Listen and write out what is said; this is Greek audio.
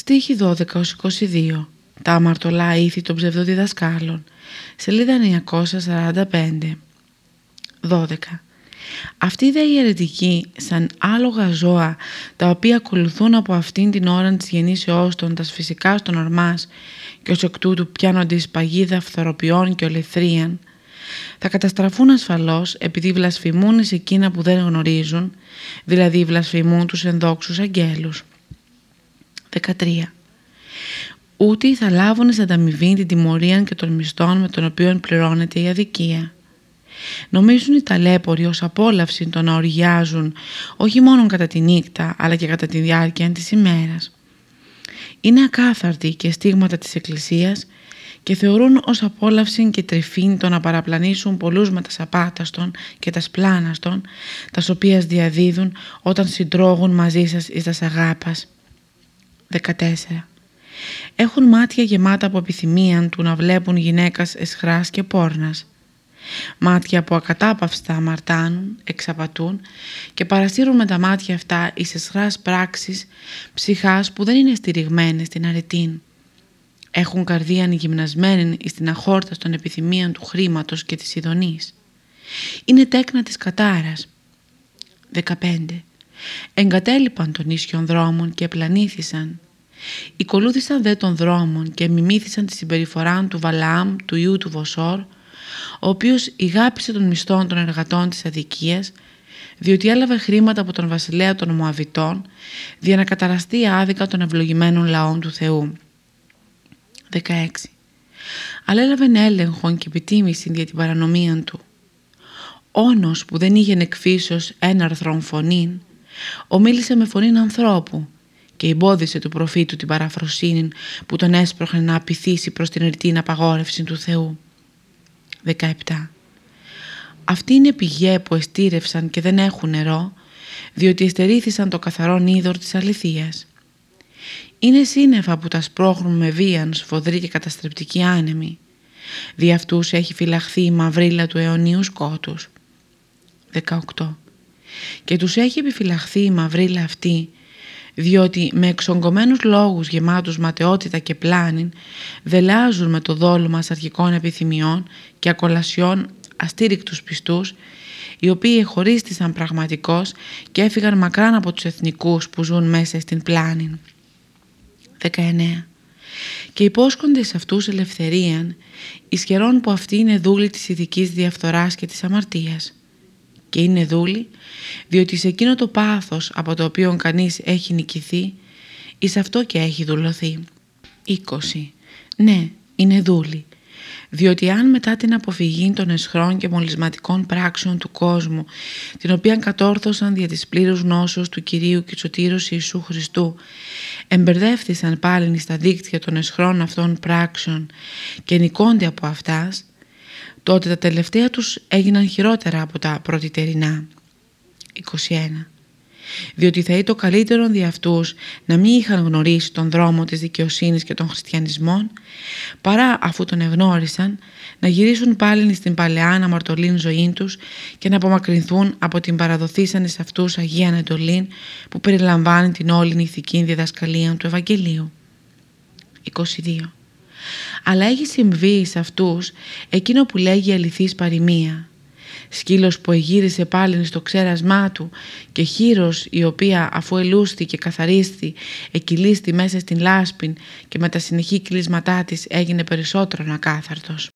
Στίχη 12-22 Τα αμαρτωλά ήθη των ψευδοδιδασκάλων Σελίδα 945 12 Αυτή δε η αιρετική σαν άλογα ζώα τα οποία ακολουθούν από αυτήν την ώρα της γεννήσεώς των τα φυσικά στον ορμάς και ως εκ τούτου πιάνονται εις παγίδα φθοροποιών και ολεθρίαν θα καταστραφούν ασφαλώς επειδή βλασφημούν εις εκείνα που δεν γνωρίζουν, δηλαδή βλασφημούν τους ενδόξους αγγέλους. 13. Ούτε θα λάβουν σε ανταμοιβή την τιμωρία και των μισθών με τον οποίο πληρώνεται η αδικία. Νομίζουν οι ταλέποροι ως απόλαυση το να οργιάζουν όχι μόνο κατά τη νύχτα αλλά και κατά τη διάρκεια της ημέρας. Είναι ακάθαρτοι και στίγματα της Εκκλησίας και θεωρούν ως απόλαυση και τρεφήν το να παραπλανήσουν πολλούς με τα σαπάταστον και τα σπλάναστον, τα οποίας διαδίδουν όταν συντρώγουν μαζί σας εις τας αγάπας. 14. Έχουν μάτια γεμάτα από επιθυμία του να βλέπουν γυναίκας εσχράς και πόρνας. Μάτια που ακατάπαυστα αμαρτάνουν, εξαπατούν και παρασύρουν με τα μάτια αυτά εις εσχράς πράξεις ψυχάς που δεν είναι στηριγμένες στην αρετήν. Έχουν καρδία γυμνασμένη στην αχόρτα των επιθυμίων του χρήματος και της ειδονής. Είναι τέκνα της κατάρας. 15. Εγκατέλειπαν των ίσιων δρόμων και πλανήθησαν. Οικολούθησαν δε των δρόμων και μιμήθησαν τη συμπεριφορά του Βαλάμ, του ιού του Βοσόρ, ο οποίος ηγάπησε των μισθών των εργατών της αδικίας, διότι έλαβε χρήματα από τον βασιλέα των Μωαβιτών, για να καταραστεί άδικα των ευλογημένων λαών του Θεού. 16. Αλλά έλαβε έλεγχο και επιτίμηση για την παρανομία του. Όνος που δεν είχε εκφύσεως έναρθρων φωνήν, ομίλησε με φωνήν ανθρώπου και εμπόδισε του προφήτου την παραφροσύνη που τον έσπροχνε να απειθήσει προς την ερτήν απαγόρευση του Θεού. 17. Αυτοί είναι πηγέ που εστήρευσαν και δεν έχουν νερό, διότι εστερήθησαν το καθαρό είδωρ της αληθείας. Είναι σύννεφα που τα σπρώχνουν με βίαν, σφοδρή και καταστρεπτική άνεμη. Δι' αυτούς έχει φυλαχθεί η μαυρίλα του αιωνίου σκότους. 18. Και τους έχει επιφυλαχθεί η μαυρίλα αυτή, διότι με εξογκωμένους λόγους γεμάτους ματαιότητα και πλάνη δελάζουν με το δόλωμα αρχικών επιθυμιών και ακολασιών αστήρικτους πιστούς, οι οποίοι χωρίστησαν πραγματικώς και έφυγαν μακράν από τους εθνικούς που ζουν μέσα στην πλάνη. 19. Και υπόσχονται σε αυτούς ελευθερίαν, ισχυρών που αυτή είναι δούλη της ηθικής διαφθοράς και της αμαρτίας. Και είναι δούλη, διότι σε εκείνο το πάθος από το οποίο κανείς έχει νικηθεί, εις αυτό και έχει δουλωθεί. 20. Ναι, είναι δούλη, διότι αν μετά την αποφυγή των εσχρών και μολυσματικών πράξεων του κόσμου, την οποία κατόρθωσαν δια της πλήρους νόσος του Κυρίου και Σωτήρος Ιησού Χριστού, εμπερδεύθησαν πάλι στα δίκτυα των εσχρών αυτών πράξεων και νικώνται από αυτάς, τότε τα τελευταία τους έγιναν χειρότερα από τα πρωτητερινά. 21 διότι θα ήταν καλύτερο δι' αυτούς να μην είχαν γνωρίσει τον δρόμο της δικαιοσύνης και των χριστιανισμών, παρά αφού τον εγνώρισαν να γυρίσουν πάλι στην παλαιά αναμαρτωλήν ζωή τους και να απομακρυνθούν από την παραδοθήσανε σε αυτούς Αγία Εντολήν που περιλαμβάνει την όλη ηθική διδασκαλία του Ευαγγελίου. 22. Αλλά έχει συμβεί σε αυτούς εκείνο που λέγει αληθής παροιμία σκύλος που εγύρισε πάλι στο ξέρασμά του και χείρος η οποία αφού ελούστη και καθαρίστη εκυλίστη μέσα στην λάσπη και με τα συνεχή κλείσματά της έγινε περισσότερο ακάθαρτος.